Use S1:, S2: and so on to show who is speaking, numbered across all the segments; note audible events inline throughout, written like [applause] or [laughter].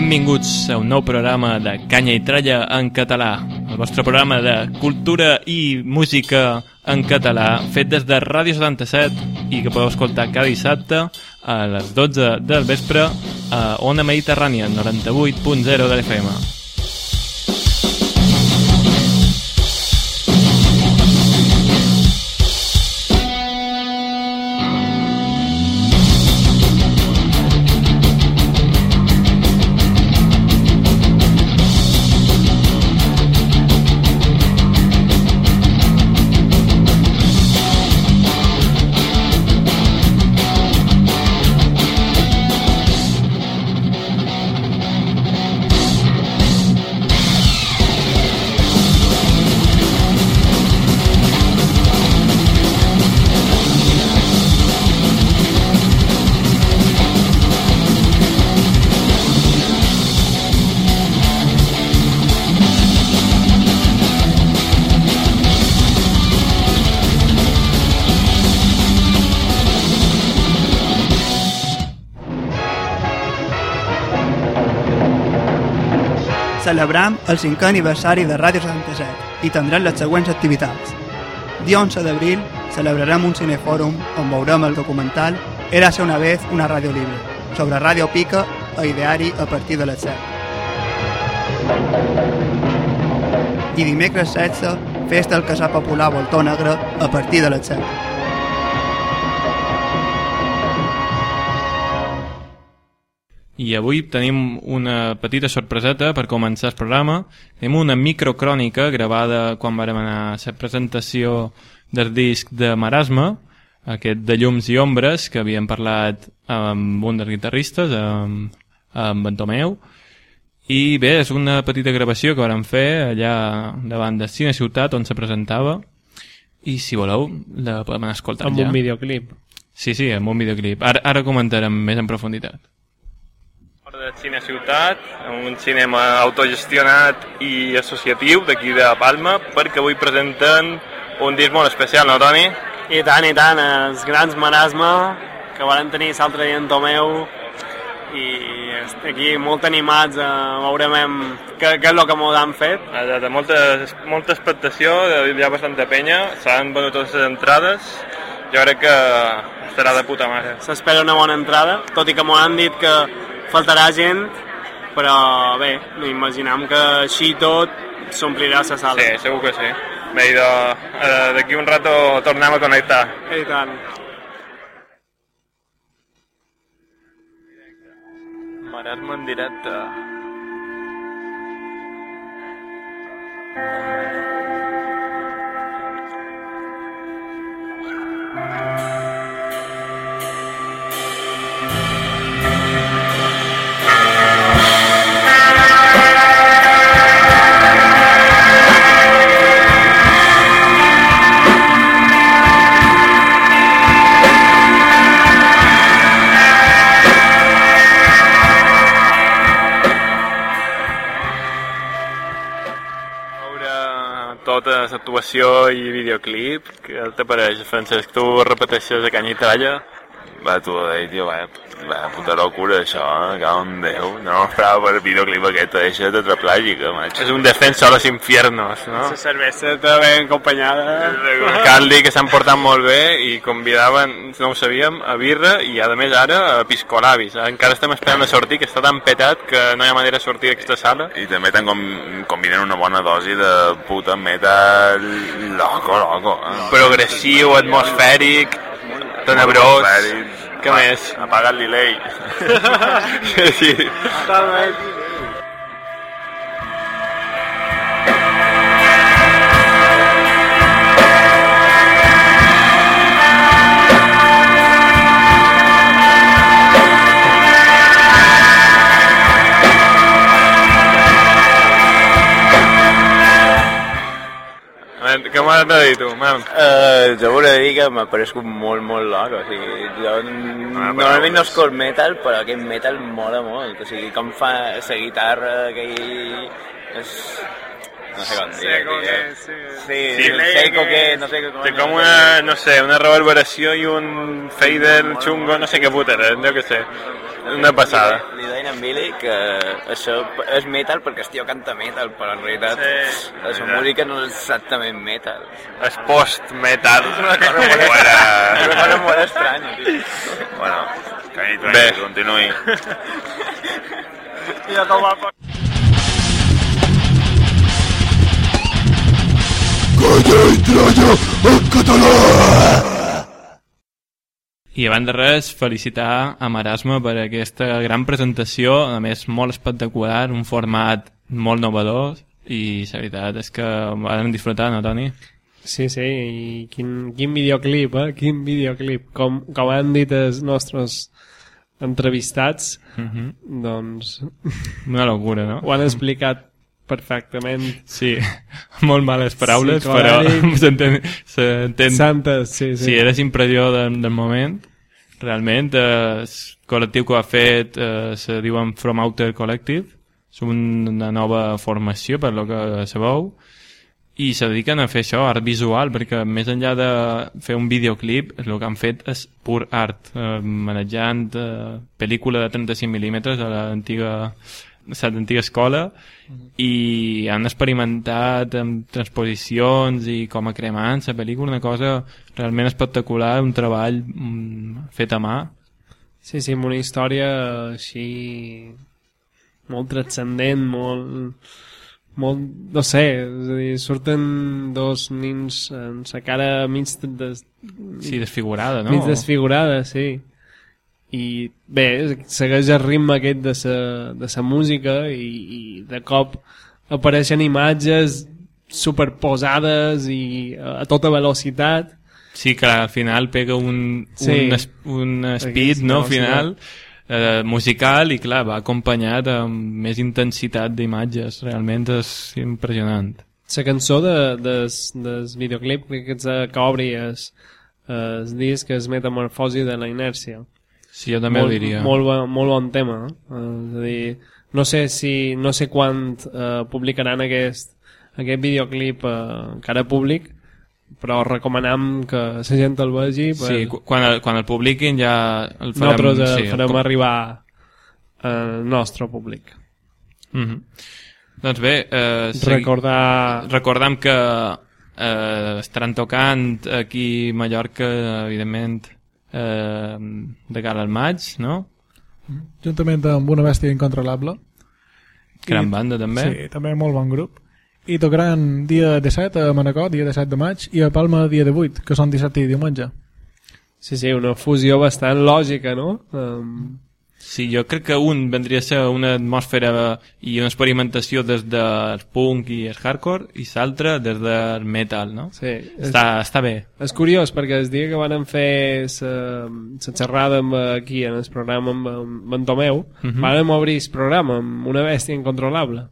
S1: Benvinguts a un nou programa de Canya i Tralla en català, el vostre programa de cultura i música en català, fet des de Ràdio 77 i que podeu escoltar cada dissabte a les 12 del vespre a Ona Mediterrània 98.0 de l'FM.
S2: Celebram el 5è aniversari de Ràdio 77 i tindrem les següents activitats. Dia 11 d'abril celebrarem un cinefòrum on veurem el documental Era ser una vez una ràdio libre, sobre Ràdio Pica a ideari a partir de les 7. I dimecres 16, festa del casar popular Voltó Negre a partir de les 7.
S1: I avui tenim una petita sorpreseta per començar el programa. Tenim una microcrònica gravada quan vam anar a la presentació del disc de Marasme, aquest de llums i ombres, que havíem parlat amb un dels guitarristes, amb, amb en Tomeu. I bé, és una petita gravació que vam fer allà davant de Cine Ciutat, on se presentava. I si voleu, la podem anar escoltant
S3: Amb
S1: ja.
S3: un videoclip.
S1: Sí, sí, amb un videoclip. Ara, ara comentarem més en profunditat. De Cine Ciutat, un cinema autogestionat i associatiu d'aquí de Palma, perquè avui presenten un disc molt especial, no, Toni?
S4: I tant, i tant, els grans marasme que varen tenir l'altre dia en Tomeu i aquí molt animats a veurem què, què és el que m'ho han fet.
S1: De molta, molta expectació, hi ha bastanta penya, s'han venut totes les entrades, jo crec que serà de puta mare.
S4: S'espera una bona entrada, tot i que m'ho han dit que faltarà gent, però bé, imaginem que així tot s'omplirà la sala.
S1: Sí, segur que sí. Bé, i de- eh, d'aquí un rato tornem a connectar.
S4: I tant.
S1: Marasme en directe. veure l'actuació i videoclip, què t'apareix, Francesc? Tu repeteixes a canya i tralla?
S5: Va, tu, eh, tio, va, va, puta locura, això, eh? Cau en Déu. No m'esperava per el videoclip aquest, deixa tetraplàgica, maig.
S1: És un defensor a los infiernos, no?
S4: La cervesa està ben acompanyada.
S1: Cal dir que s'han portat molt bé i convidaven, no ho sabíem, a birra i a més ara a piscolabis. Encara estem esperant a sortir, que està tan petat que no hi ha manera de sortir d'aquesta sala.
S5: I també tan com, combinen una bona dosi de puta metal loco, loco. Eh?
S1: Progressiu, atmosfèric, tenebrós...
S5: Atmosfèric.
S1: Què més?
S5: Apaga el delay. [laughs] [laughs]
S1: sí. Què m'has de dir tu, mam?
S6: Uh, jo volia dir que m'ha parescut molt, molt o sigui, jo
S1: Ah,
S6: normalment no metal, però aquest metal mola molt, o sigui, com fa la guitarra, aquell... És... No sé com dir.
S4: Seco que, sí.
S6: Sí,
S4: Sí,
S6: sí seco que, no sé com...
S1: Té com una, no sé, una reverberació i un fader xungo, no sé què puta era, jo què sé. Una passada.
S6: En Billy que això és metal perquè el tio canta metal, però en realitat
S4: Sí.
S6: la seva música no és exactament metal.
S1: És post-metal.
S6: És una cosa molt, [laughs]
S5: Bueno.
S6: és una cosa molt estranya, tio.
S5: Bueno, que
S1: Bé.
S5: Bé. continuï.
S4: Ja te'l va pa-
S1: I abans de res, felicitar a Marasme per aquesta gran presentació, a més molt espectacular, un format molt novedor i la veritat és que vam disfrutar, no, Toni?
S3: Sí, sí, i quin, quin videoclip, eh? Quin videoclip. Com, com han dit els nostres entrevistats,
S1: Uh -huh.
S3: doncs
S1: Una locura, no? [laughs]
S3: ho han explicat perfectament.
S1: Sí, [laughs] molt males paraules, però [laughs] s'entén...
S3: Santes, sí, sí.
S1: Sí, era impressió del, del moment. Realment, eh, el col·lectiu que ho ha fet eh, se diuen From Outer Collective. És una nova formació, per lo que sabeu. I se dediquen a fer això, art visual, perquè més enllà de fer un videoclip, el que han fet és pur art, eh, manejant eh, pel·lícula de 35 mil·límetres de l'antiga l'antiga escola i han experimentat amb transposicions i com a cremant la pel·lícula, una cosa realment espectacular, un treball mm, fet a mà.
S3: Sí, sí, amb una història així molt transcendent, molt molt, no sé, és a dir, surten dos nins amb la cara mig, des,
S1: Sí, desfigurada, no?
S3: mig desfigurada, sí. I bé, segueix el ritme aquest de sa, de sa música i, i de cop apareixen imatges superposades i a, a tota velocitat
S1: Sí, que al final pega un,
S3: Sí.
S1: un, es, un speed, no?,
S3: velocitat.
S1: final, eh, musical, i clar, va acompanyat amb més intensitat d'imatges, realment és impressionant.
S3: la cançó de, des, des videoclip crec que, eh, que obri es, es disc és Metamorfosi de la inèrcia
S1: Sí, jo també
S3: molt,
S1: ho diria.
S3: molt, bon, molt bon tema eh? és a dir, no sé si no sé quan eh, publicaran aquest, aquest videoclip eh, encara públic però recomanam que la gent el vegi per...
S1: Sí, quan el, quan el publiquin ja el farem...
S3: nosaltres el
S1: sí,
S3: farem
S1: com-
S3: arribar al nostre públic
S1: Mhm. Doncs bé, eh, segui-
S3: recordar
S1: recordam que eh, estaran tocant aquí a Mallorca, evidentment, eh, de cara al maig, no?
S7: juntament amb una bèstia incontrolable.
S1: Gran
S7: I-
S1: banda, també.
S7: Sí, també molt bon grup. I tocaran dia 17 a Manacor, dia 17 de maig, i a Palma dia 18, que són dissabte i diumenge.
S3: sí, sí, una fusió bastant lògica no? Um,
S1: Sí, jo crec que un vendria a ser una atmosfera i una experimentació des del punk i el hardcore i l'altre des del metal, no?
S3: sí, és,
S1: Està, està bé.
S3: és curiós perquè el dia que van fer la xerrada amb, aquí en el programa amb, amb en Tomeu
S1: Mhm.
S3: van obrir el programa amb una bèstia incontrolable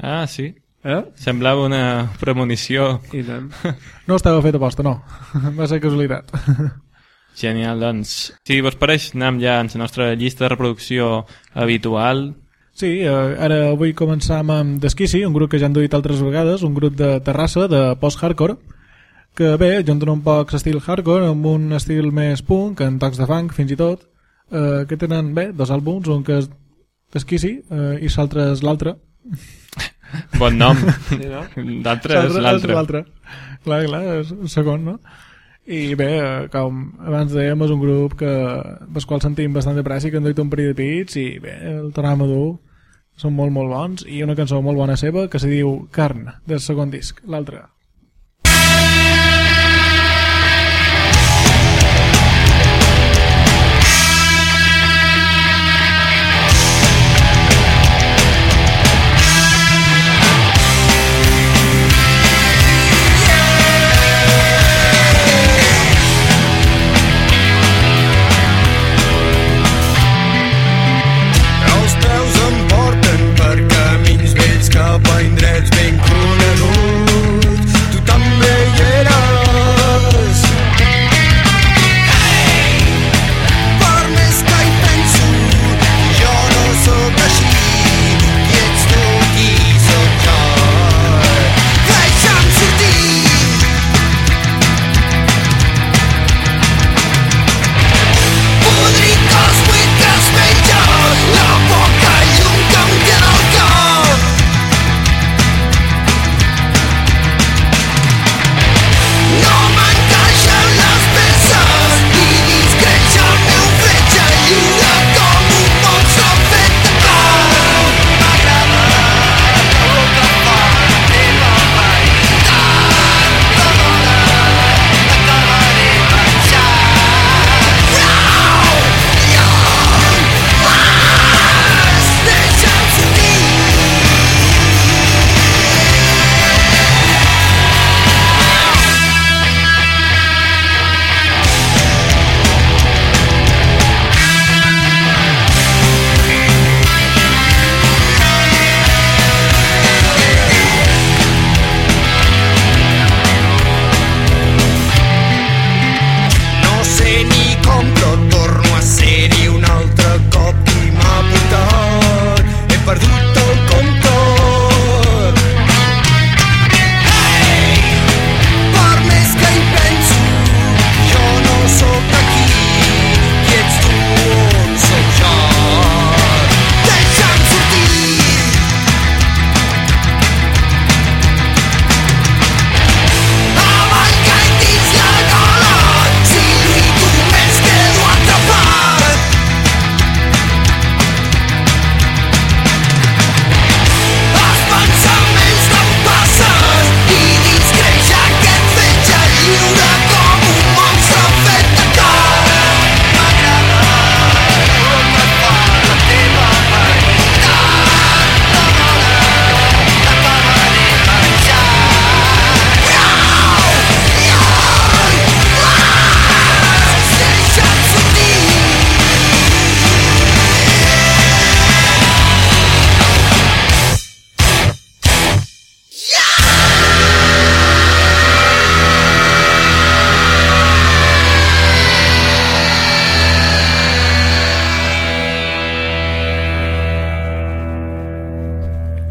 S1: Ah, sí.
S3: eh?
S1: Semblava una premonició.
S3: i tant [laughs]
S7: No estava fet a posta, no. [laughs] Va ser casualitat. [laughs]
S1: Genial, doncs. Si vos pareix, anem ja en la nostra llista de reproducció habitual.
S7: Sí, eh, ara avui començam amb Desquici, un grup que ja han duit altres vegades, un grup de Terrassa, de post-hardcore, que bé, junten un poc l'estil hardcore amb un estil més punk, en tocs de funk fins i tot, eh, que tenen bé dos àlbums, un que és Desquici eh, i l'altre és l'altre.
S1: Bon nom.
S3: sí, no?
S1: L'altre és l'altre.
S7: l'altre. Clar, clar, és el segon, no? I bé, com abans dèiem, és un grup que, pel qual sentim bastant de pressa i que han duit un parell de pits i bé, el tornem a dur són molt molt bons i una cançó molt bona seva que se diu Carn, del segon disc, l'altre.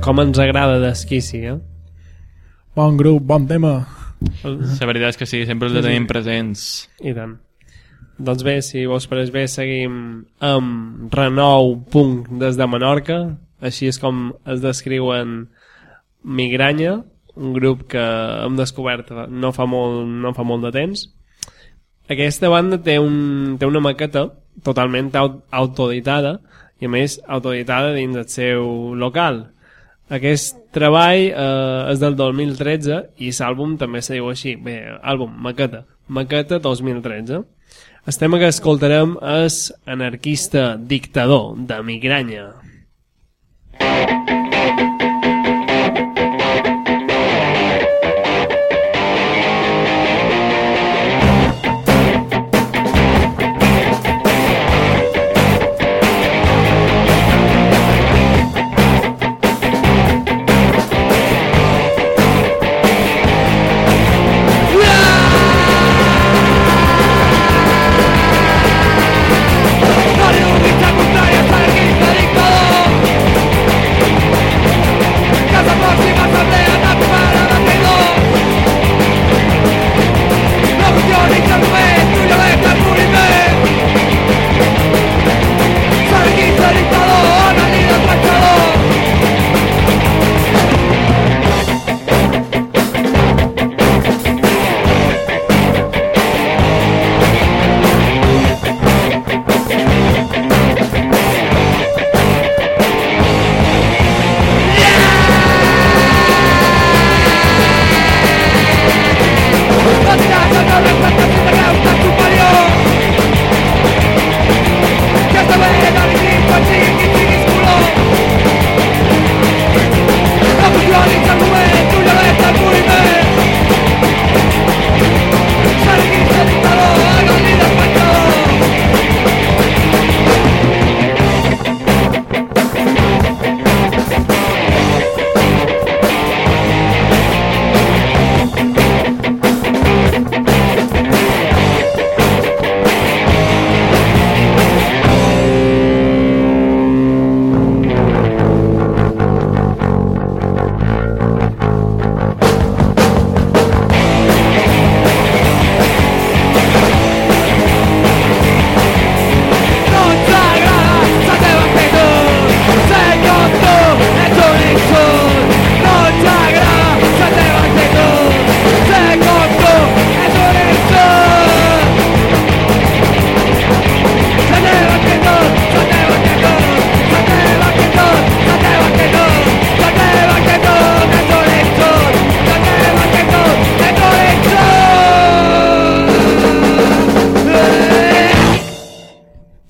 S8: Com ens agrada d'esquissi, eh?
S7: Bon grup, bon tema.
S1: La veritat és que sí, sempre els
S8: Sí, sí.
S1: tenim presents.
S8: I tant. Doncs bé, si vos pareix bé, seguim amb Renou Punk des de Menorca. Així és com es descriuen Migranya, un grup que hem descobert no fa molt, no fa molt de temps. Aquesta banda té, un, té una maqueta totalment au- autoeditada i a més autoeditada dins el seu local. Aquest treball eh, és del 2013 i l'àlbum també se diu així. Bé, àlbum, maqueta. Maqueta 2013. El tema que escoltarem és Anarquista Dictador, de Migranya.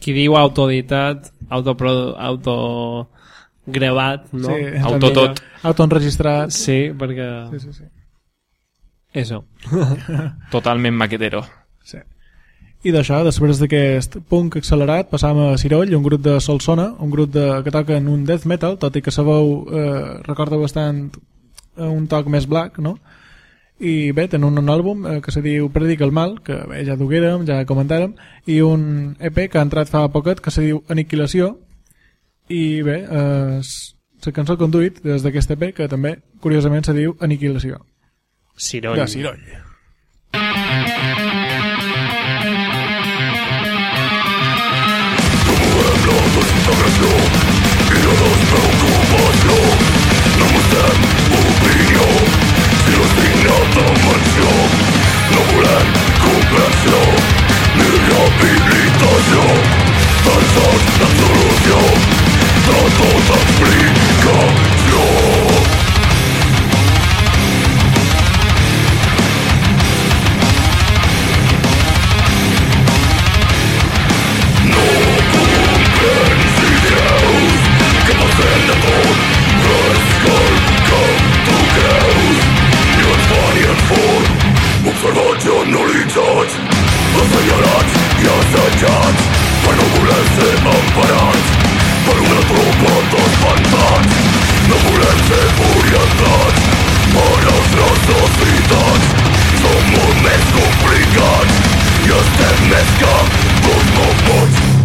S8: Qui diu autoeditat, autoprodu... autogravat, no?
S7: Sí,
S1: Autotot.
S7: Autoenregistrat.
S8: Sí, perquè...
S7: Sí, sí, sí.
S8: Eso. [laughs]
S1: Totalment maquetero.
S7: sí. I d'això, després d'aquest punk accelerat, passam a Ciroll, un grup de Solsona, un grup de, que toquen un death metal, tot i que la veu eh, recorda bastant eh, un toc més black, no? I bé, tenen un àlbum eh, que se diu Predica el mal, que bé, ja duguérem, ja comentàrem, i un EP que ha entrat fa poquet que se diu Aniquilació, i bé, eh, la cançó conduït des d'aquest EP, que també, curiosament, se diu Aniquilació.
S8: Ciroll.
S7: De Ciroll.
S9: salvación logran comprensión y rehabilitación Danzan la solución, tanto tan explicación Formación uliczać Ocenialać i osadzać Formulecy amparać Formule trupa to spantać Na ulecy uriadać Oraz rozoswitać Somos mezco plikać Jestem mezka Bóg mu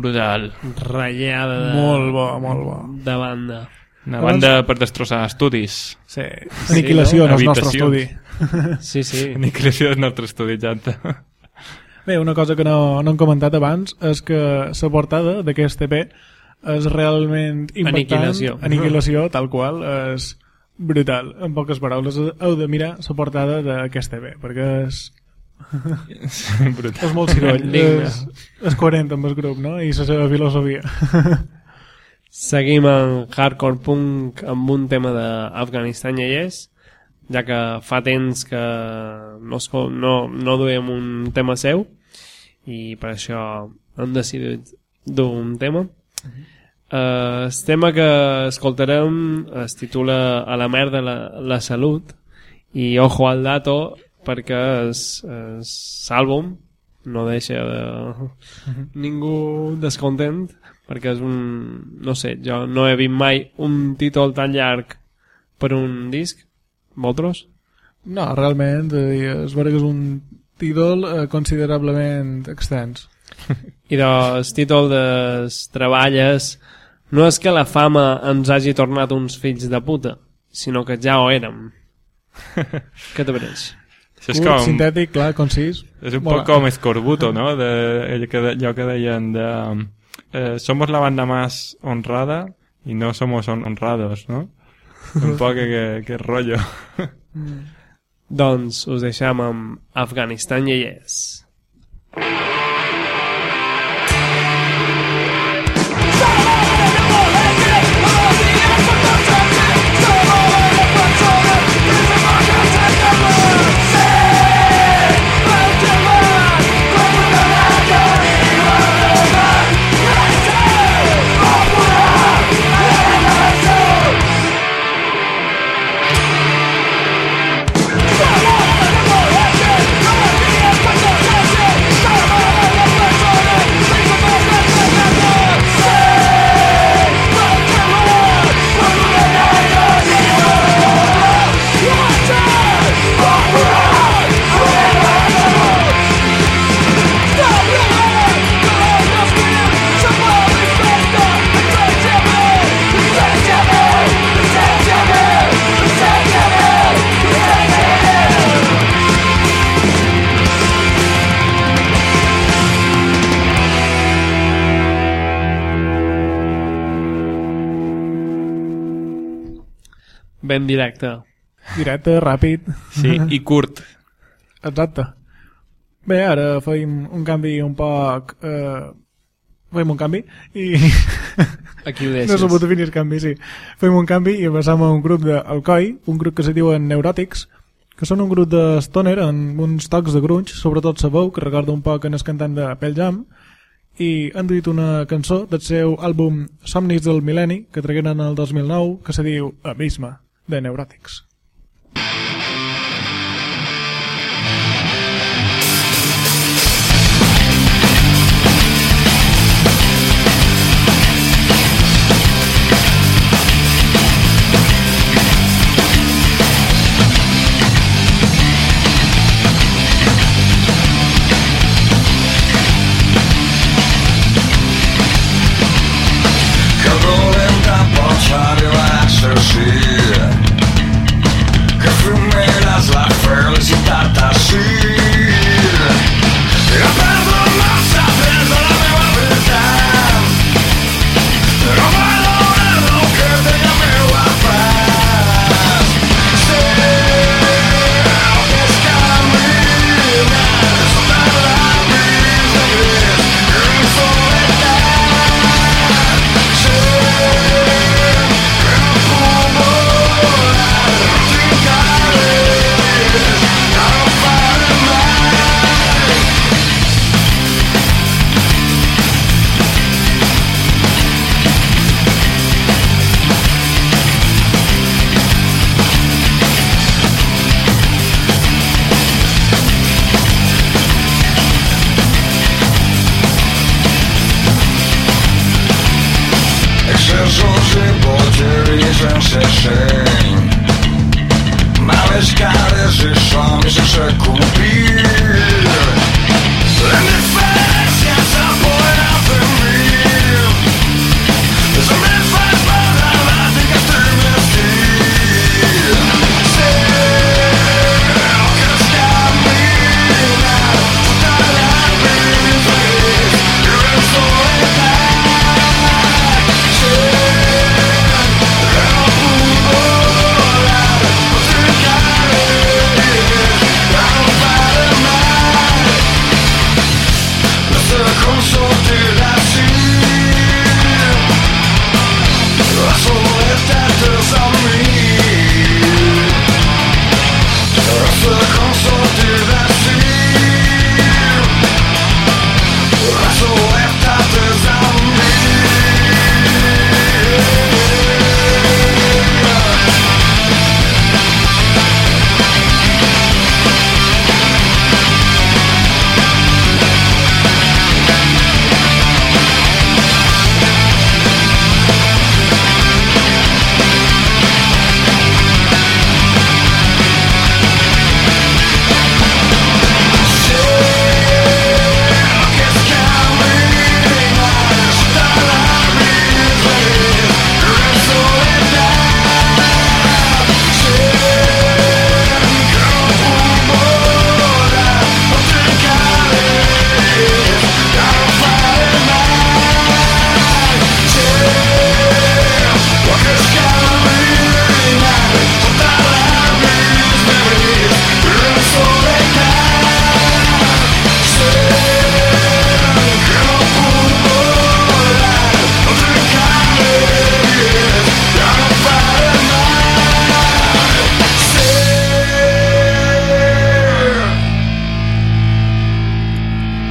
S1: Brutal.
S3: ratllada de,
S7: Molt bo, molt bo.
S3: de banda.
S1: Una banda per destrossar estudis.
S7: Sí. Aniquilació
S1: no?
S7: en el nostre estudi.
S3: Sí, sí. [laughs]
S1: Aniquilació del nostre estudi, Janta.
S7: Bé, una cosa que no, no hem comentat abans és que la portada d'aquest EP és realment impactant.
S3: Aniquilació.
S7: Aniquilació, tal qual. És brutal. En poques paraules, heu de mirar la portada d'aquest EP, perquè és,
S1: Brutal.
S7: és molt ciroll. [laughs] És, és coherent amb el grup, no? I la seva filosofia. [laughs]
S3: Seguim en hardcore punk amb un tema d'Afganistan i és, ja que fa temps que no, no, no duem un tema seu i per això hem decidit dur un tema. Uh, el tema que escoltarem es titula A la merda la, la salut i ojo al dato perquè l'àlbum no deixa de ningú descontent perquè és un... no sé, jo no he vist mai un títol tan llarg per un disc vosaltres?
S7: No, realment, eh, és vera que és un títol eh, considerablement extens.
S3: i doncs el títol dels treballes no és que la fama ens hagi tornat uns fills de puta sinó que ja ho érem [laughs] què te pareix?
S1: Això és
S7: Curt,
S1: com...
S7: sintètic, clar, concís.
S1: És un
S7: Mola.
S1: poc com Escorbuto, ¿no? De, ell que, de- allò que deien de... Eh, somos la banda más honrada y no somos hon- honrados, ¿no? Un poc que, que rollo. [laughs]
S3: doncs us deixem amb Afganistan i Yes ben directe
S7: Directe, ràpid.
S1: Sí, i curt.
S7: Exacte. Bé, ara feim un canvi un poc... Eh, feim un canvi i... [laughs]
S3: aquí ho
S7: no
S3: deixes
S7: s'ha pogut definir el canvi, sí. Feim un canvi i passam a un grup d'Alcoi, un grup que se diuen Neuròtics, que són un grup de stoner amb uns tocs de grunge, sobretot sa veu, que recorda un poc en el cantant de Pell Jam, i han duit una cançó del seu àlbum Somnis del Mil·lenni, que tragueren el 2009, que se diu Abisme, de Neuròtics.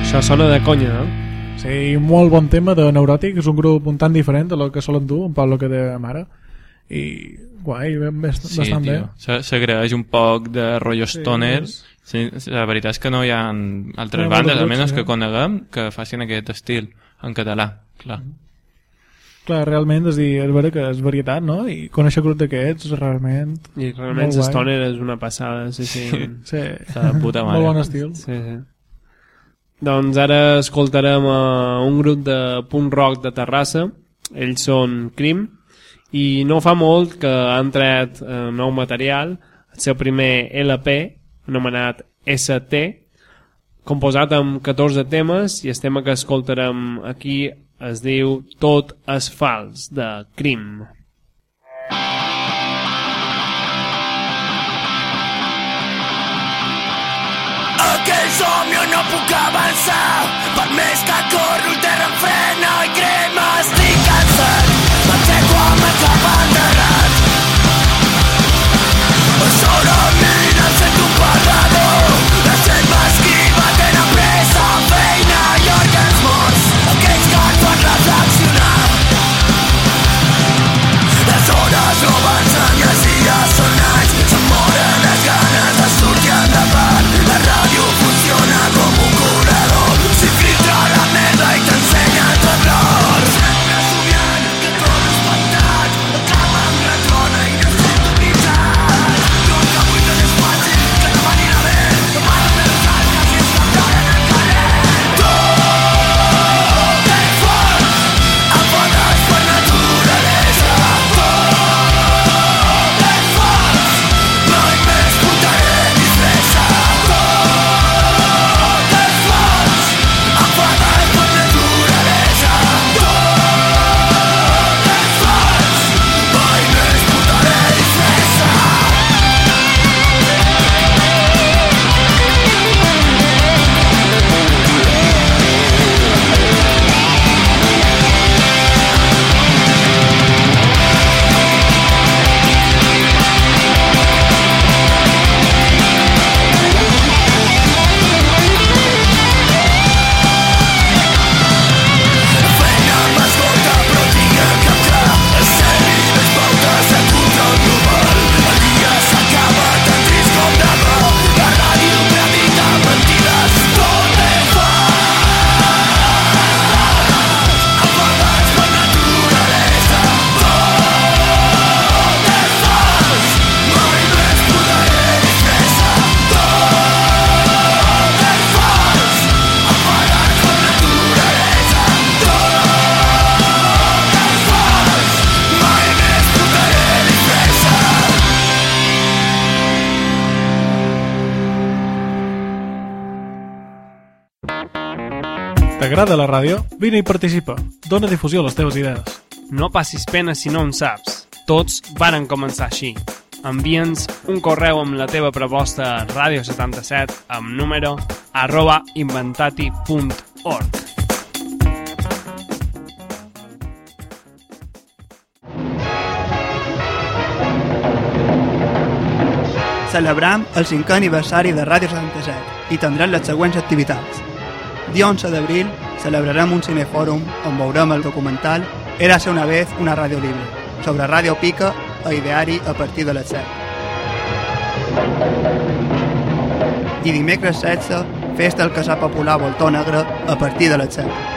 S3: Això sona de conya, no?
S7: Sí, molt bon tema de Neuròtic, és un grup un tant diferent de lo que solen dur, un poc el que dèiem ara. I guai, ben, bast
S1: Sí,
S7: bastant
S1: tio.
S7: bé.
S1: Se- S'agraeix un poc de rotllo stoner.
S7: és-
S1: Sí, la veritat és que no hi ha altres
S7: No
S1: bandes, almenys
S7: grups,
S1: que coneguem, que facin aquest estil en català. Clar.
S7: Clar, realment, és dir, és vera que és varietat, no? I conèixer grup d'aquests, realment...
S3: I realment. Stoner és una passada, sí, sí.
S7: Sí,
S1: Està de puta mare.
S7: molt bon estil.
S3: sí, sí. Doncs ara escoltarem uh, un grup de punk rock de Terrassa. Ells són Crim i no fa molt que han tret uh, nou material, el seu primer LP, anomenat ST, composat amb 14 temes i el tema que escoltarem aquí es diu Tot és fals, de Crim.
S10: Aquell somni on no puc avançar Per més que corro el terra em frena i crema Estic
S7: T'agrada la ràdio? Vine i participa. Dóna difusió a les teves idees.
S3: No passis pena si no en saps. Tots varen començar així. Envia'ns un correu amb la teva proposta a radio77 amb número arroba inventati.org.
S2: Celebram el 5è aniversari de Ràdio 77 i tindrem les següents activitats. Dia 11 d'abril celebrarem un cinefòrum on veurem el documental Érase una vez una ràdio libre, sobre Ràdio Pica a Ideari a partir de les 7. I dimecres 16, festa al Casà Popular Voltó Negre a partir de les 7.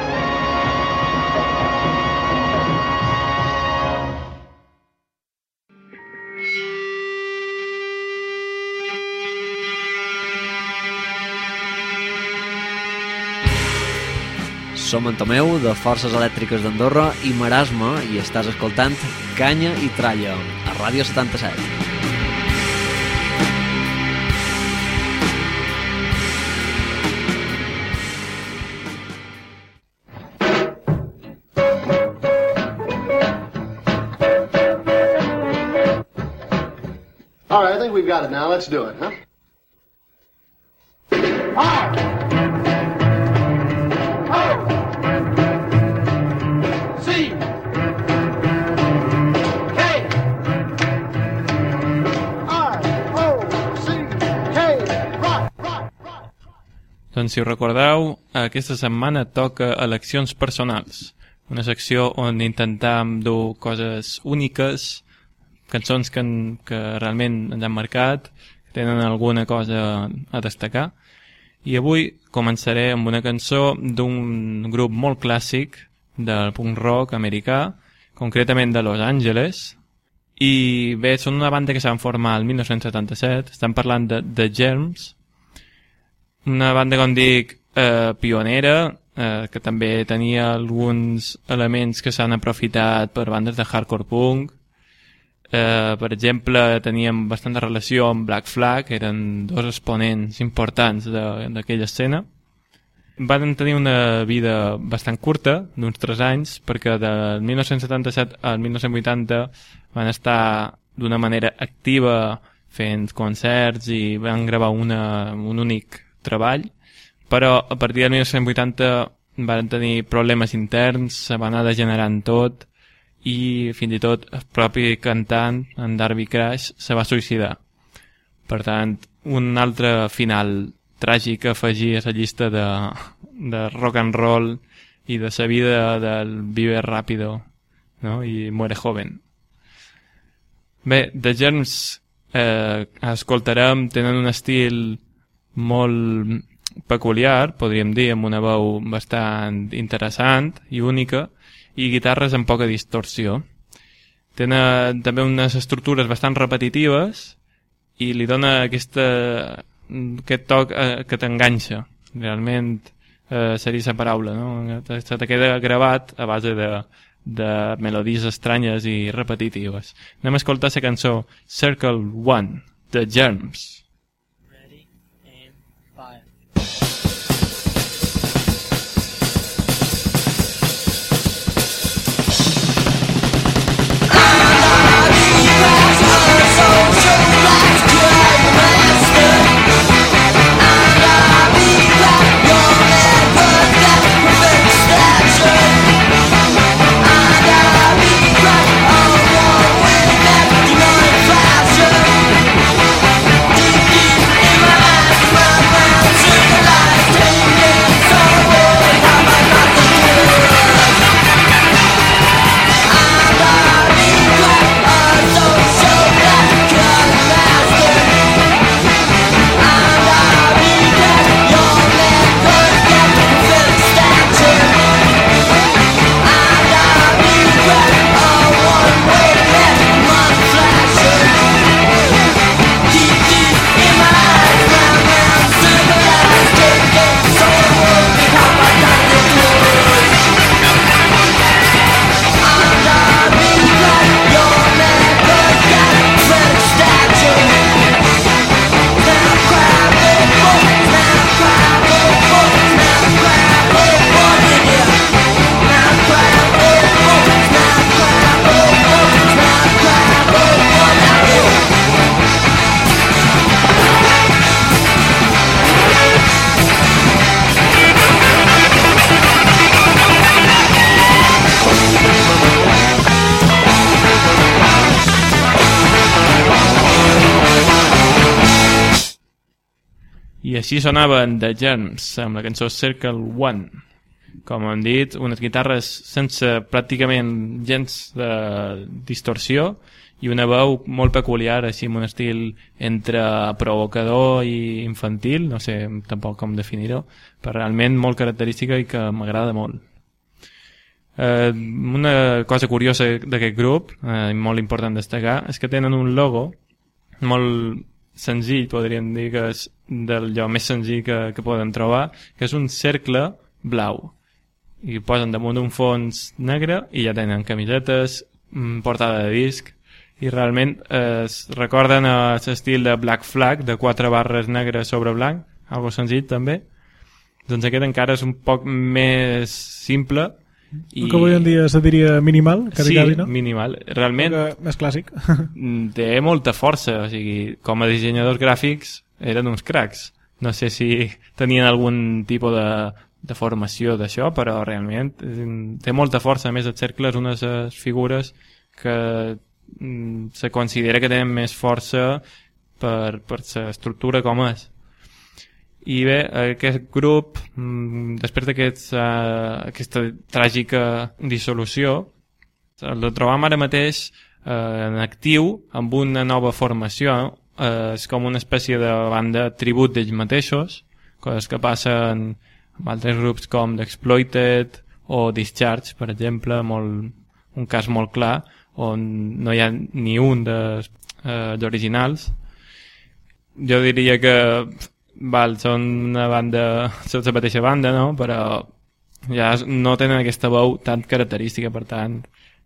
S11: Som en Tomeu, de Forces Elèctriques d'Andorra i Marasme, i estàs escoltant Canya i Tralla, a Ràdio 77.
S12: All right, I think we've got it now. Let's do it, huh?
S1: Si us recordeu, aquesta setmana toca eleccions personals, una secció on intentam dur coses úniques, cançons que, que realment ens han marcat, que tenen alguna cosa a destacar. I avui començaré amb una cançó d'un grup molt clàssic del punk rock americà, concretament de Los Angeles, i bé, són una banda que s'han format el 1977, estan parlant de The Germs, una banda, com dic, eh, pionera, eh, que també tenia alguns elements que s'han aprofitat per bandes de hardcore punk. Eh, per exemple, teníem bastanta relació amb Black Flag, eren dos exponents importants d'aquella escena. Van tenir una vida bastant curta, d'uns 3 anys, perquè del 1977 al 1980 van estar d'una manera activa fent concerts i van gravar una, un únic treball, però a partir del 1980 van tenir problemes interns, se va anar degenerant tot i fins i tot el propi cantant, en Darby Crash, se va suïcidar. Per tant, un altre final tràgic a afegir a la llista de, de rock and roll i de la vida del vive rápido no? i muere joven. Bé, The Germs eh, escoltarem, tenen un estil molt peculiar, podríem dir, amb una veu bastant interessant i única, i guitarres amb poca distorsió. Tenen també unes estructures bastant repetitives i li dona aquesta, aquest toc eh, que t'enganxa. Realment eh, seria la paraula, no? Se te queda gravat a base de, de melodies estranyes i repetitives. Anem a escoltar la cançó Circle One, de Germs. Així sonaven The Germs amb la cançó Circle One. Com hem dit, unes guitarres sense pràcticament gens de distorsió i una veu molt peculiar, així amb un estil entre provocador i infantil, no sé tampoc com definir-ho, però realment molt característica i que m'agrada molt. Eh, una cosa curiosa d'aquest grup, eh, molt important destacar, és que tenen un logo molt senzill, podríem dir que és del lloc més senzill que, que poden trobar, que és un cercle blau. I posen damunt un fons negre i ja tenen camisetes, mm, portada de disc, i realment eh, es recorden a l'estil de Black Flag, de quatre barres negres sobre blanc, algo senzill també. Doncs aquest encara és un poc més simple,
S7: I... Que avui en dia se diria minimal, quasi,
S1: sí,
S7: quasi, no?
S1: minimal. Realment
S7: Que més clàssic. [laughs]
S1: té molta força, o sigui, com a dissenyadors gràfics eren uns cracs. No sé si tenien algun tipus de, de formació d'això, però realment mm, té molta força. A més, el cercle és les figures que mm, se considera que tenen més força per, per l'estructura com és. I bé, aquest grup, mm, després d'aquesta aquesta tràgica dissolució, el trobam ara mateix eh, en actiu amb una nova formació, eh, és com una espècie de banda tribut d'ells mateixos, coses que passen amb altres grups com d'Exploited o Discharge, per exemple, molt, un cas molt clar, on no hi ha ni un dels eh, originals. Jo diria que val, són una banda, són la mateixa banda, no? però ja no tenen aquesta veu tan característica, per tant,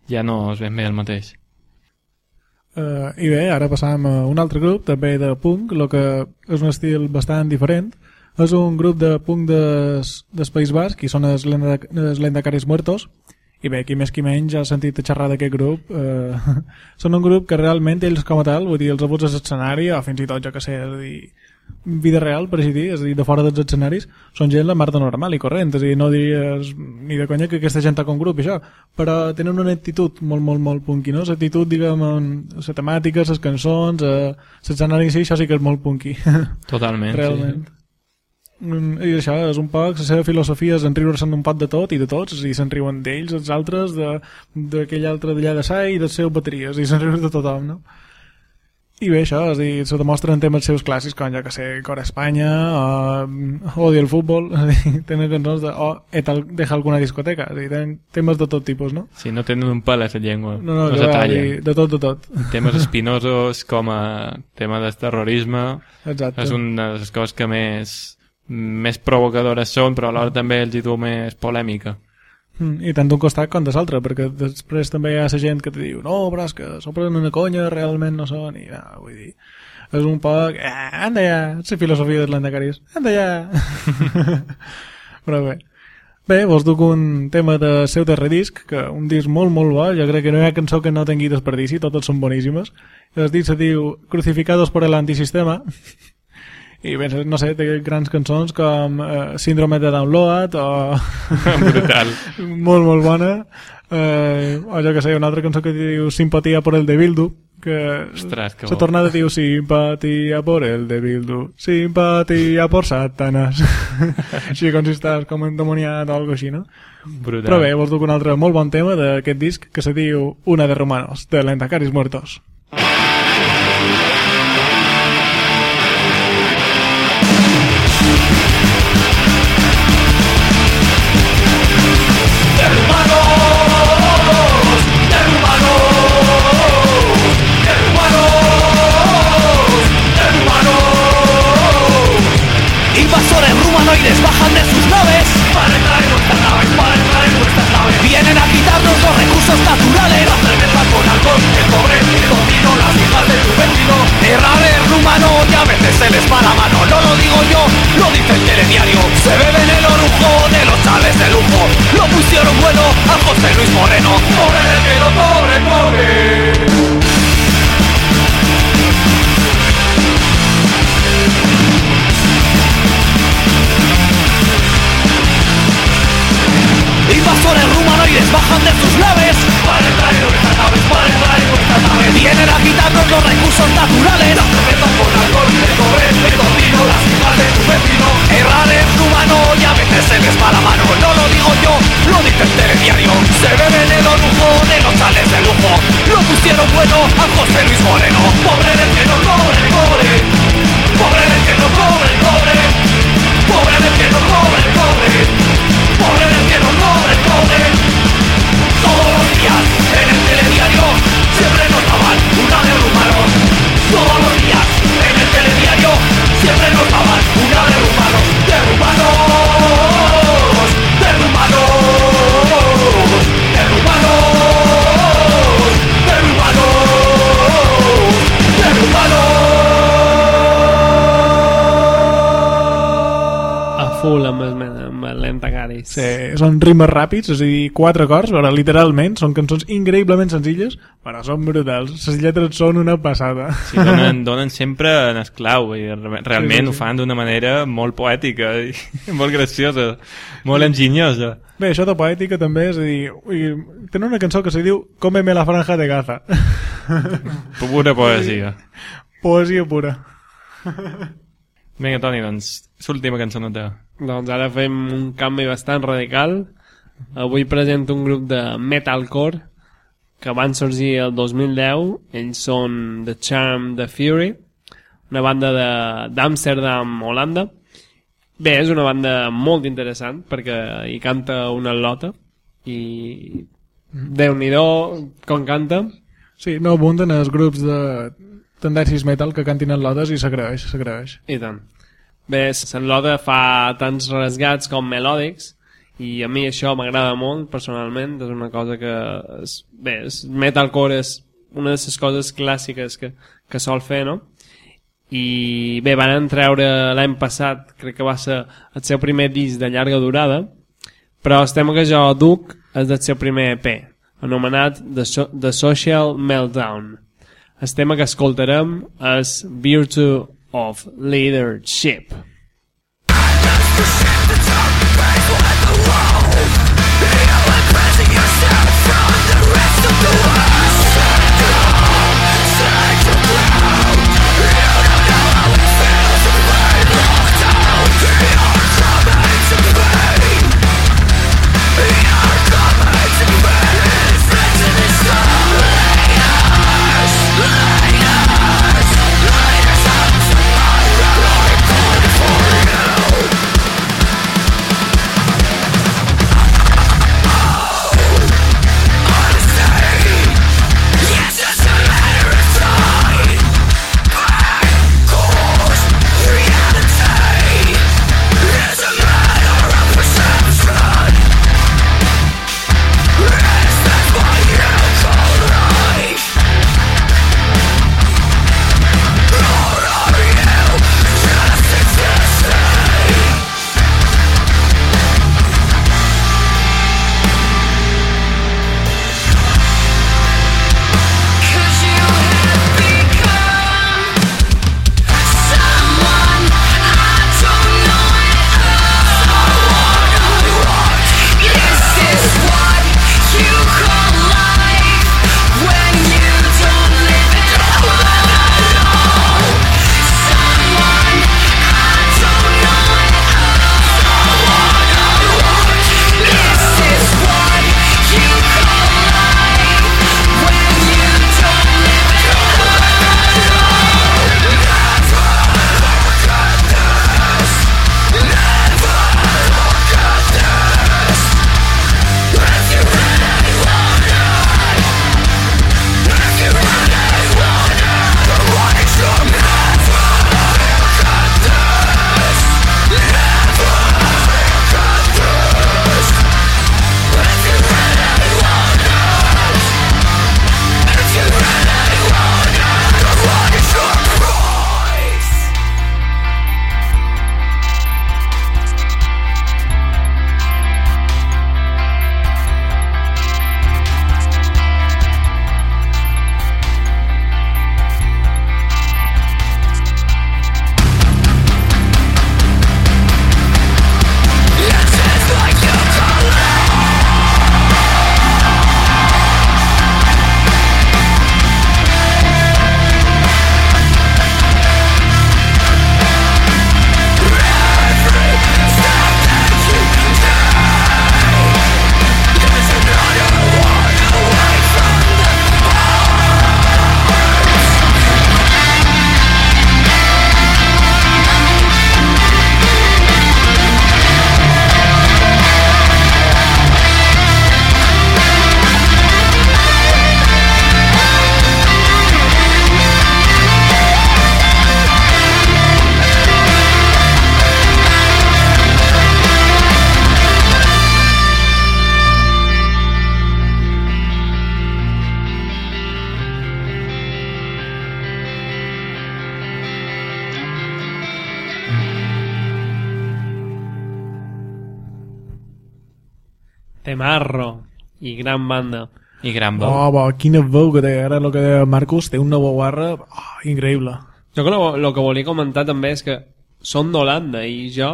S1: ja no es ben bé el mateix.
S7: Uh, I bé, ara passam a un altre grup, també de punk, el que és un estil bastant diferent. És un grup de punk des, des País Basc, i són els Lenda- els Lendacaris Muertos, i bé, qui més qui menys ha sentit xerrar d'aquest grup. Eh, [laughs] són un grup que realment ells com a tal, vull dir, els abuts a l'escenari, o fins i tot, jo que sé, és dir, vida real, per així dir, és a dir, de fora dels escenaris, són gent la mar de normal i corrent, és a dir, no diries ni de conya que aquesta gent toca un grup, i això, però tenen una actitud molt, molt, molt punky, no? L'actitud, diguem, en la temàtica, les cançons, eh, l'escenari sí, això sí que és molt punky. [laughs]
S1: Totalment,
S7: Realment. Mm, I això és un poc, la seva filosofia és en riure-se'n un pot de tot i de tots, i se'n riuen d'ells, els altres, de- d'aquell altre d'allà de sa i de les seves bateries, i se'n riuen de tothom, no? I bé, això, és a dir, se demostren temes seus clàssics com, jo que sé, Cor Espanya, o Odio el futbol, [laughs] és a dir, tenen cançons de, o oh, tal, deja alguna discoteca, és a dir, tenen temes de tot tipus, no?
S1: Sí, no tenen un pèl a la llengua.
S7: No, no,
S1: no
S7: que
S1: se
S7: va,
S1: tallen.
S7: dir, de tot, de tot.
S1: Temes [laughs] espinosos com a tema del terrorisme.
S7: Exacte.
S1: És una de les coses que més, més provocadores són, però alhora també els hi du més polèmica.
S7: Mm, I tant d'un costat com de l'altre, perquè després també hi ha la gent que te diu no, però és que s'ho una conya, realment no són, i ja, vull dir, és un poc, eh, anda ja, la filosofia dels lendacaris, anda ja. [laughs] però bé. Bé, vos duc un tema de seu darrer disc, que un disc molt, molt bo, jo crec que no hi ha cançó que no tingui desperdici, totes són boníssimes. El disc se diu Crucificados por el antisistema, i bé, no sé, té grans cançons com eh, Síndrome de Download o... [laughs]
S1: Brutal.
S7: molt, molt bona. Eh, o jo que sé, una altra cançó que diu Simpatia por el de Bildu, que
S1: Ostres, que
S7: la
S1: bo.
S7: tornada diu Simpatia por el de Bildu, Simpatia por Satanás. així [laughs] com si estàs com endemoniat o alguna així, no?
S1: Brutal.
S7: Però bé, vos duc un altre molt bon tema d'aquest disc que se diu Una de Romanos, de l'Entacaris Muertos.
S13: Rumanoides bajan de sus naves. Entrar en naves, para entrar en nuestras naves. Vienen a quitarnos los recursos naturales. La cerveza con alcohol, el pobre, el tocino, las hijas de tu vecino Errar es rumano y a veces se les va la mano. No lo digo yo, lo dice el telediario. Se beben el orujo de los chales de lujo. Lo pusieron bueno a José Luis Moreno. Pobre del pobre, pobre invasores rumanoides bajan de sus naves. Para traer nuestras naves, para traer nuestras naves Vienen a quitarnos los recursos naturales. La cerveza con alcohol, el cobre, el tocino, las hijas de tu vecino. Errar es humano y a veces se les va la mano. No lo digo yo, lo dice el telediario. Se beben el lujo de los chales de lujo. Lo pusieron bueno a José Luis Moreno. Pobre del que no cobre, cobre. Pobre del que no cobre, cobre.
S3: Pobre del que no cobre, cobre. Pobre
S7: Sí, són ritmes ràpids, és a dir, quatre acords, però literalment són cançons increïblement senzilles, però són brutals. Les lletres són una passada.
S1: Sí, donen, donen sempre en esclau i re- realment
S7: Sí, sí,
S1: ho
S7: sí.
S1: fan d'una manera molt poètica i [laughs] molt graciosa, molt enginyosa.
S7: Bé, això de poètica també, és a dir, ui, tenen una cançó que se diu Cómeme la franja de Gaza. [laughs]
S1: Pura poesia.
S7: Poesia pura.
S1: Vinga, Toni, doncs, l'última cançó no teva.
S3: Doncs ara fem un canvi bastant radical. Avui presento un grup de metalcore que van sorgir el 2010. Ells són The Charm The Fury, una banda de- d'Amsterdam, Holanda. Bé, és una banda molt interessant perquè hi canta una lota i déu-n'hi-do com canta.
S7: Sí, no abunden els grups de tendències metal que cantin en lodes i s'agraeix, s'agraeix.
S3: I tant. Bé, Loda fa tants rasgats com melòdics i a mi això m'agrada molt personalment, és una cosa que és, bé, és, metalcore és una de les coses clàssiques que, que sol fer, no? I bé, van treure l'any passat, crec que va ser el seu primer disc de llarga durada, però el tema que jo duc és del seu primer EP, anomenat The, so The Social Meltdown. El tema que escoltarem és Virtue of Leadership. Temarro i gran banda.
S1: I gran veu.
S7: Oh, bo, quina veu que té, ara el que deia Marcus, té una veu barra, oh, increïble.
S3: Jo que lo, lo que volia comentar també és que són d'Holanda i jo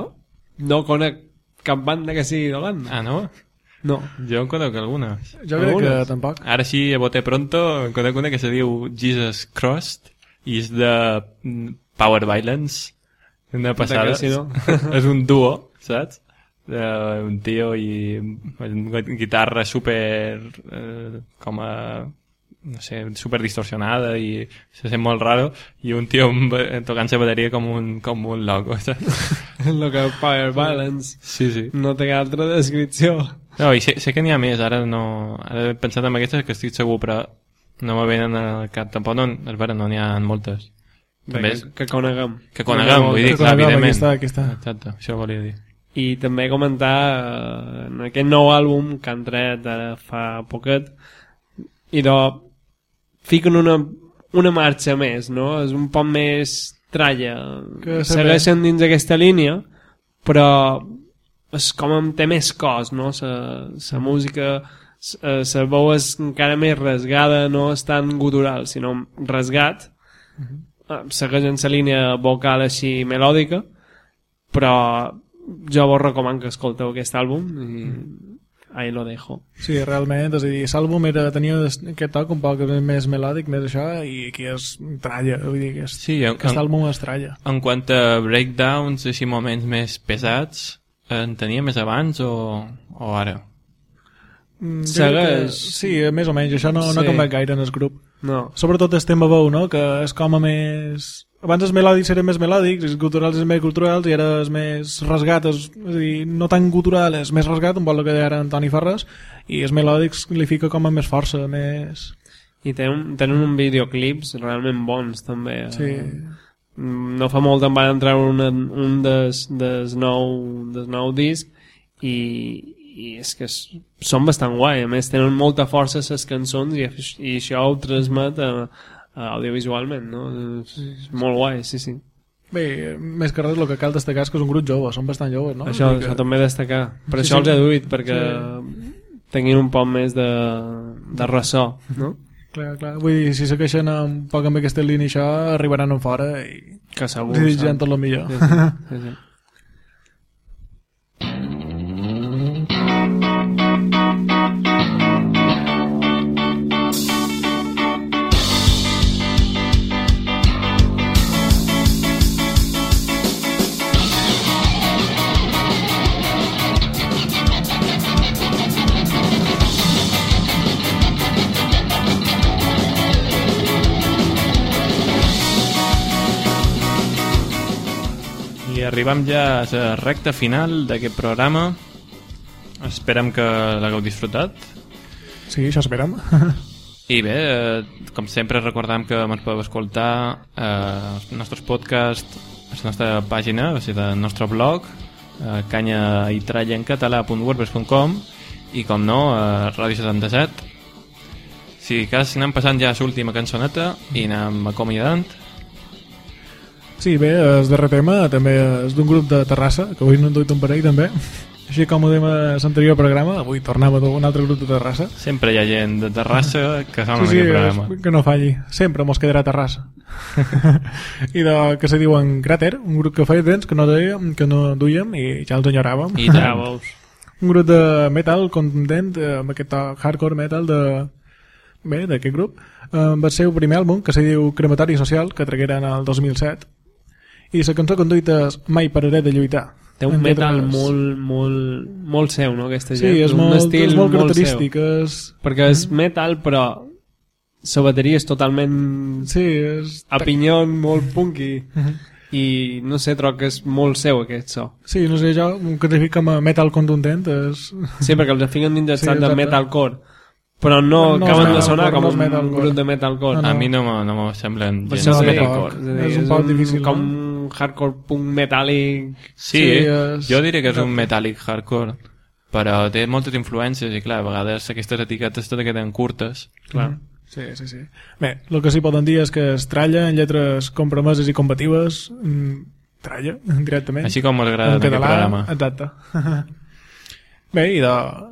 S3: no conec cap banda que sigui d'Holanda.
S1: Ah, no?
S3: No.
S1: Jo en conec alguna.
S7: Jo crec que tampoc.
S1: Ara sí, a bote pronto, en conec una que se diu Jesus Crossed i és de mm, Power Violence. Una passada.
S3: sí, no? [laughs]
S1: és un duo, saps? Uh, un tio i una guitarra super eh, com a no sé, super distorsionada i se sent molt raro i un tio amb- tocant la bateria com un, com un loco? [laughs]
S3: Lo que Power Violence
S1: sí, sí.
S3: no té altra descripció.
S1: No, i sé, sé que n'hi ha més, ara no... Ara he pensat en aquestes que estic segur, però no me venen al cap. Tampoc no, és vera, no n'hi ha moltes.
S3: Bé,
S1: També és...
S3: que, que coneguem.
S1: Que coneguem, vull dir,
S7: Que
S1: clar, evidentment.
S7: aquí està, aquí està.
S1: Exacte, això volia dir.
S3: I també comentar eh, en aquest nou àlbum que han tret ara fa poquet i de fiquen una, una marxa més, no? És un poc més tralla.
S7: Que se
S3: Segueixen dins aquesta línia, però és com em té més cos, no? La, la música, la veu és encara més rasgada, no és tan gutural, sinó rasgat. Eh, Segueixen la línia vocal així melòdica, però jo vos recomano que escolteu aquest àlbum i ahí lo dejo.
S7: Sí, realment, és a dir, l'àlbum era, tenia aquest toc un poc més melòdic, més això, i aquí és tralla, vull dir que és,
S1: Sí, en-
S7: aquest àlbum és tralla.
S1: En quant a breakdowns, així moments més pesats, en tenia més abans o, o ara?
S7: Mm,
S3: Segueix.
S7: crec que- Sí, més o menys, això no, no
S3: Sí.
S7: ha canviat gaire en el grup.
S3: No.
S7: Sobretot el tema veu, no?, que és com a més... Abans els melòdics eren més melòdics, els culturals eren més culturals, i ara és més rasgat, és, és a dir, no tan cultural, és més rasgat, un el que deia ara Antoni Ferres, i els melòdics li fica com a més força, més...
S3: I tenen, tenen un videoclips realment bons també.
S7: Sí.
S3: No fa molt em van entrar un, un des, des, nou, des nou disc i, i és que són bastant guai. A més, tenen molta força les cançons i, i això ho transmet a audiovisualment, no? És, és molt guai, sí, sí.
S7: Bé, més que res, el que cal destacar és que és un grup jove, són bastant joves, no?
S3: Això,
S7: que-
S3: també destacar. Per
S7: Sí,
S3: això
S7: sí.
S3: els he duit, perquè tinguin un poc més de, de ressò, no?
S7: Clar, clar. Vull dir, si segueixen un poc amb aquesta línia això, arribaran en fora i
S3: Que segur.
S7: desitjant tot el millor.
S3: Sí, sí, sí, sí. [laughs]
S1: arribam ja a la recta final d'aquest programa. Esperem que l'hagueu disfrutat.
S7: Sí, això esperem.
S1: I bé, eh, com sempre recordam que ens podeu escoltar eh, els nostres podcasts a la nostra pàgina, o sigui, del nostre blog eh, canyaitrallencatalà.wordpress.com i com no, a Ràdio 77 si cas anem passant ja a l'última cançoneta i anem acomiadant
S7: Sí, bé, el darrer tema també és d'un grup de Terrassa, que avui no en duit un parell també. Així com ho dèiem a l'anterior programa, avui tornem a dur un altre grup de Terrassa.
S1: sempre hi ha gent de Terrassa que sona
S7: sí,
S1: en
S7: sí,
S1: aquest programa
S7: que no falli. Sempre mos quedarà Terrassa. [laughs] I de, que se diuen Cràter, un grup que feia temps que no, dèiem, que no duíem i ja els enyoràvem.
S1: I.
S3: Ja veus. [laughs]
S7: un grup de metal contundent, eh, amb aquest hardcore metal de... Bé, d'aquest grup. Eh, va ser el primer àlbum, que se diu Crematori Social, que tragueren el 2007. I la cançó que han és Mai pararé de lluitar.
S3: Té un metal
S7: lletres-
S3: molt, molt, molt seu, no, aquesta
S7: Sí,
S3: gent?
S7: és
S3: un
S7: molt,
S3: estil
S7: és molt característic. És...
S3: Perquè és metal, però la bateria és totalment
S7: Sí, és...
S3: a pinyon, molt punky. I no sé, trobo que és molt seu aquest so.
S7: Sí, no sé, jo un que fica com a metal contundent és...
S3: Sí, perquè els fiquen dins del
S7: Sí,
S3: sí, de metalcore. Però no,
S7: No
S3: no acaben
S7: és
S3: de sonar com
S7: no és
S3: un grup de metalcore.
S7: No, no.
S1: a mi no me, no me semblen
S3: Per
S1: gent
S3: això
S1: de
S3: dic,
S1: metalcore
S3: és,
S7: És un poc difícil,
S3: Com
S7: no?
S3: Un hardcore punk metàl·lic.
S1: Sí,
S7: Sí,
S1: sí
S7: és-
S1: jo diria que és un metàl·lic hardcore, però té moltes influències i clar, a vegades aquestes etiquetes totes queden curtes.
S3: Clar.
S7: Sí, sí, sí. Bé, el que sí poden dir és que es tralla en lletres compromeses i combatives, mm, tralla, [laughs] directament.
S1: Així com m'agrada aquest programa.
S7: exacte. [laughs]
S10: Bé, i de,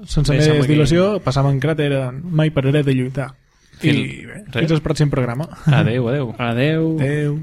S10: sense
S3: Bé,
S10: més
S3: que-
S10: dilació, passam en cràter en Mai pararé de lluitar. I
S1: Fins-
S10: bé,
S1: res.
S10: fins al pròxim programa.
S1: Adeu, adeu.
S3: Adeu.
S10: Adeu.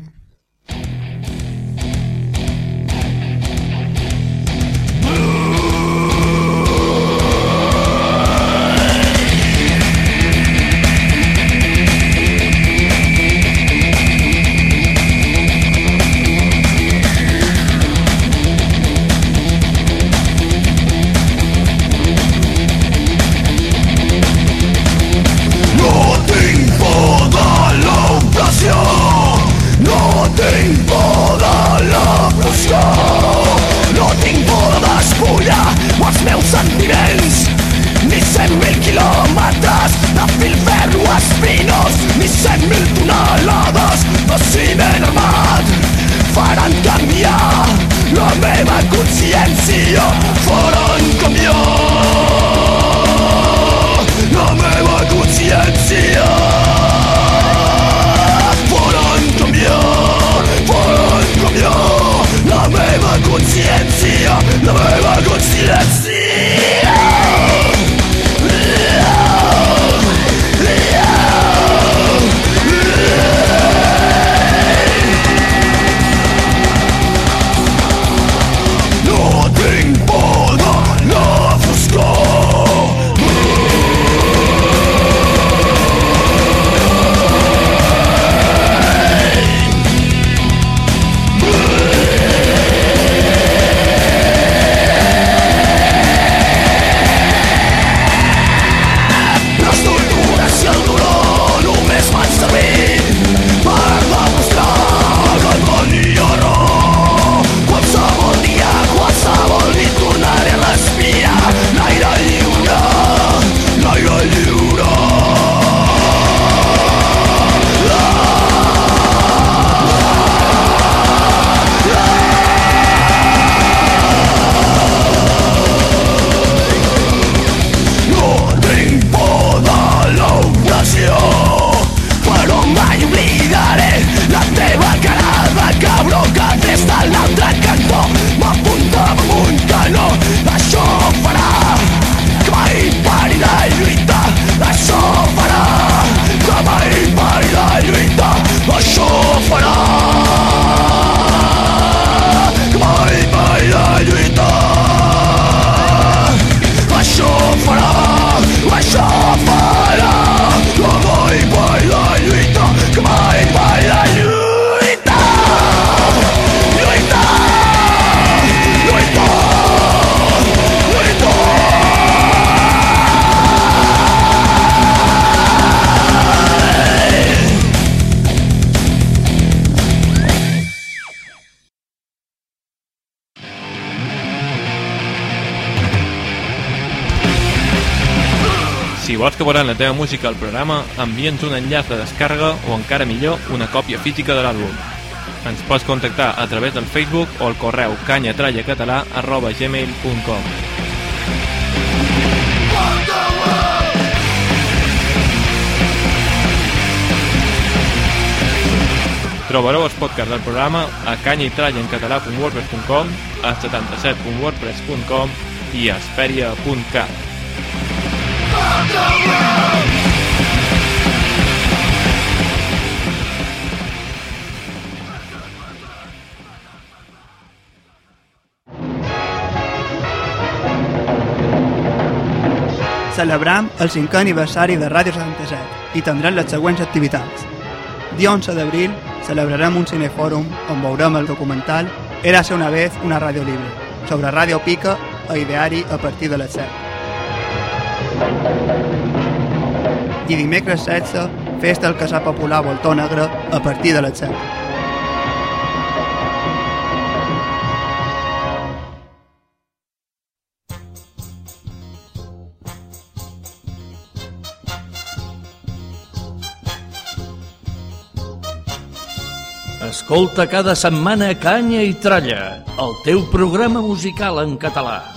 S1: Posem la teva música al programa, envia'ns un enllaç de descàrrega o encara millor, una còpia física de l'àlbum. Ens pots contactar a través del Facebook o el correu canyatrallacatalà arroba gmail.com Trobareu els podcasts del programa a canyaitranyaencatalà.wordpress.com, a 77.wordpress.com i a esperia.cat.
S2: Celebram el 5è aniversari de Ràdio 77 i tindrem les següents activitats. Dia 11 d'abril celebrarem un cinefòrum on veurem el documental Érase una vez una ràdio libre, sobre Ràdio Pica a Ideari a partir de les 7. I dimecres 16, festa al Casà Popular Voltó Negre a partir de les 7.
S14: Escolta cada setmana Canya i Tralla, el teu programa musical en català.